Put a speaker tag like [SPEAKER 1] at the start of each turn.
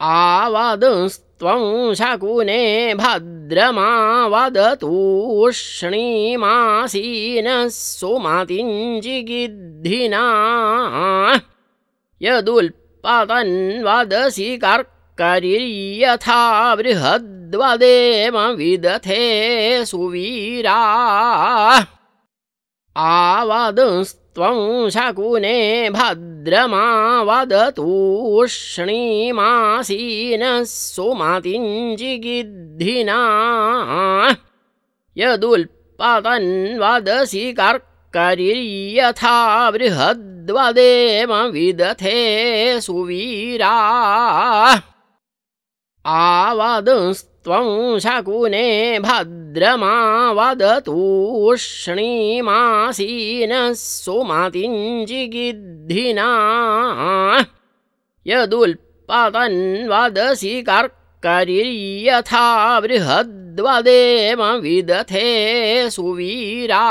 [SPEAKER 1] आवदंस्त्वं शकुने भद्रमा वदतूष्णीमासीनः सुमतिञ्जिगिद्धिना यदुल्पतन्वदसि कर्करिर्यथा बृहद्वदेम विदथे सुवीरा। आवदंस्त्वं शकुने भद्रमा वदतूष्णीमासीनः सुमतिञ्जिगिद्धिना। यदुल्पतन्वदसि कर्करिर्यथा बृहद्वदेम विदथे सुवीरा आवदंस्त्वं शकुने भद्रमा वदतूष्णीमासीनः सुमतिञ्जिगिद्धिना। यदुल्पतन्वदसि कर्करिर्यथा बृहद्वदेम विदथे सुवीरा